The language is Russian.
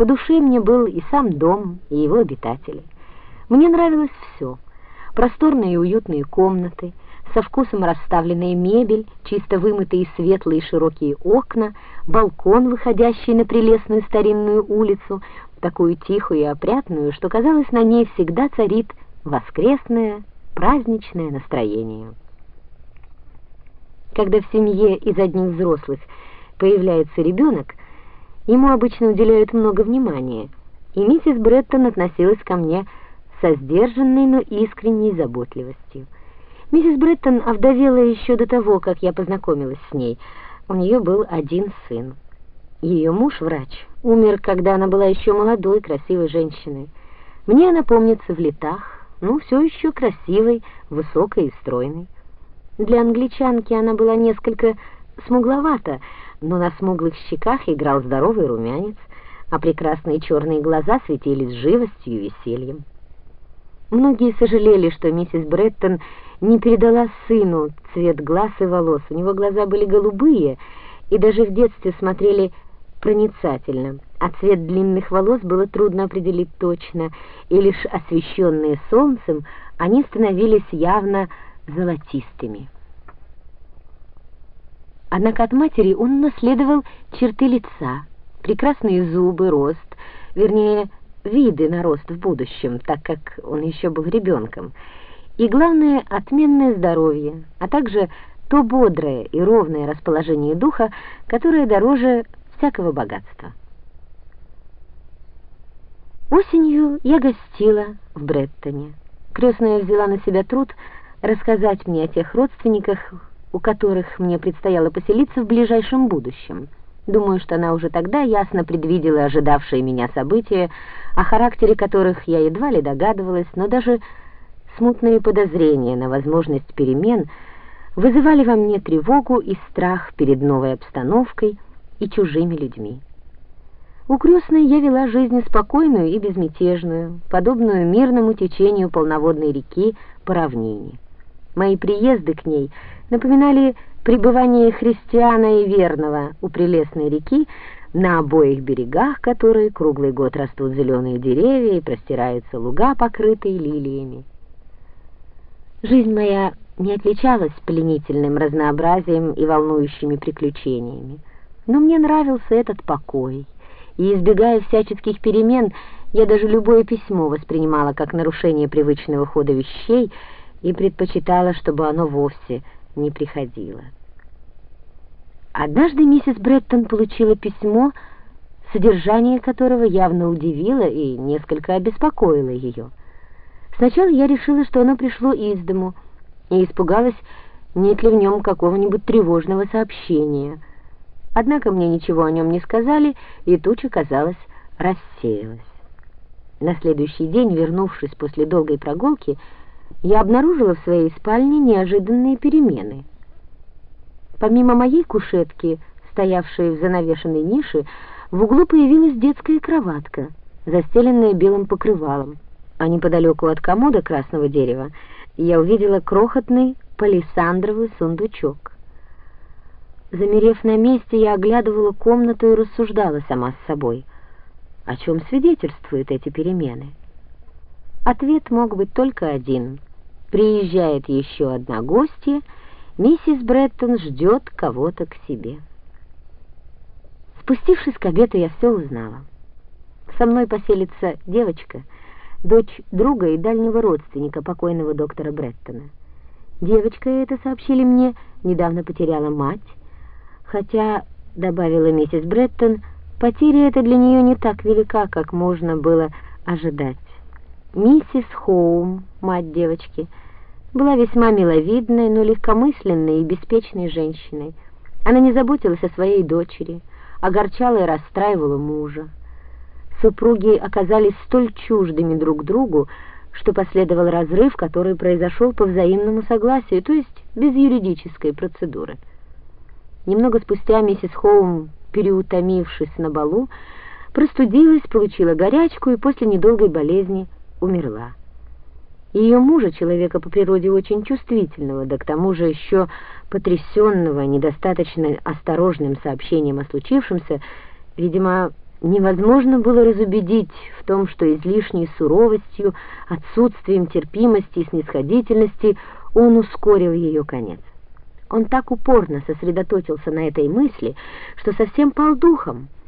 По душе мне был и сам дом, и его обитатели. Мне нравилось все. Просторные и уютные комнаты, со вкусом расставленная мебель, чисто вымытые светлые широкие окна, балкон, выходящий на прелестную старинную улицу, такую тихую и опрятную, что, казалось, на ней всегда царит воскресное, праздничное настроение. Когда в семье из одних взрослых появляется ребенок, ему обычно уделяют много внимания, и миссис Бреттон относилась ко мне со сдержанной, но искренней заботливостью. Миссис Бреттон овдовела еще до того, как я познакомилась с ней. У нее был один сын. Ее муж, врач, умер, когда она была еще молодой, красивой женщиной. Мне она помнится в летах, ну, все еще красивой, высокой и стройной. Для англичанки она была несколько смугловата, но на смуглых щеках играл здоровый румянец, а прекрасные черные глаза светились живостью и весельем. Многие сожалели, что миссис Бреттон не передала сыну цвет глаз и волос. У него глаза были голубые и даже в детстве смотрели проницательно, а цвет длинных волос было трудно определить точно, и лишь освещенные солнцем они становились явно золотистыми. Однако от матери он наследовал черты лица, прекрасные зубы, рост, вернее, виды на рост в будущем, так как он еще был ребенком, и, главное, отменное здоровье, а также то бодрое и ровное расположение духа, которое дороже всякого богатства. Осенью я гостила в Бреттоне. Крестная взяла на себя труд рассказать мне о тех родственниках, у которых мне предстояло поселиться в ближайшем будущем. Думаю, что она уже тогда ясно предвидела ожидавшие меня события, о характере которых я едва ли догадывалась, но даже смутные подозрения на возможность перемен вызывали во мне тревогу и страх перед новой обстановкой и чужими людьми. У крестной я вела жизнь спокойную и безмятежную, подобную мирному течению полноводной реки по равнине. Мои приезды к ней напоминали пребывание христиана и верного у прелестной реки, на обоих берегах которой круглый год растут зеленые деревья и простираются луга, покрытые лилиями. Жизнь моя не отличалась пленительным разнообразием и волнующими приключениями, но мне нравился этот покой, и, избегая всяческих перемен, я даже любое письмо воспринимала как нарушение привычного хода вещей и предпочитала, чтобы оно вовсе не приходило. Однажды миссис Бреттон получила письмо, содержание которого явно удивило и несколько обеспокоило ее. Сначала я решила, что оно пришло из дому, и испугалась, нет ли в нем какого-нибудь тревожного сообщения. Однако мне ничего о нем не сказали, и туча, казалось, рассеялась. На следующий день, вернувшись после долгой прогулки, я обнаружила в своей спальне неожиданные перемены. Помимо моей кушетки, стоявшей в занавешенной нише, в углу появилась детская кроватка, застеленная белым покрывалом, а неподалеку от комода красного дерева я увидела крохотный палисандровый сундучок. Замерев на месте, я оглядывала комнату и рассуждала сама с собой. О чем свидетельствуют эти перемены? Ответ мог быть только один. Приезжает еще одна гостья, миссис Бреттон ждет кого-то к себе. Спустившись к обеду, я все узнала. Со мной поселится девочка, дочь друга и дальнего родственника покойного доктора Бреттона. Девочка, это сообщили мне, недавно потеряла мать, хотя, добавила миссис Бреттон, потеря эта для нее не так велика, как можно было ожидать. Миссис Хоум, мать девочки, была весьма миловидной, но легкомысленной и беспечной женщиной. Она не заботилась о своей дочери, огорчала и расстраивала мужа. Супруги оказались столь чуждыми друг другу, что последовал разрыв, который произошел по взаимному согласию, то есть без юридической процедуры. Немного спустя миссис Хоум, переутомившись на балу, простудилась, получила горячку и после недолгой болезни умерла. Ее мужа, человека по природе очень чувствительного, да к тому же еще потрясенного недостаточно осторожным сообщением о случившемся, видимо, невозможно было разубедить в том, что излишней суровостью, отсутствием терпимости и снисходительности он ускорил ее конец. Он так упорно сосредоточился на этой мысли, что совсем пал духом —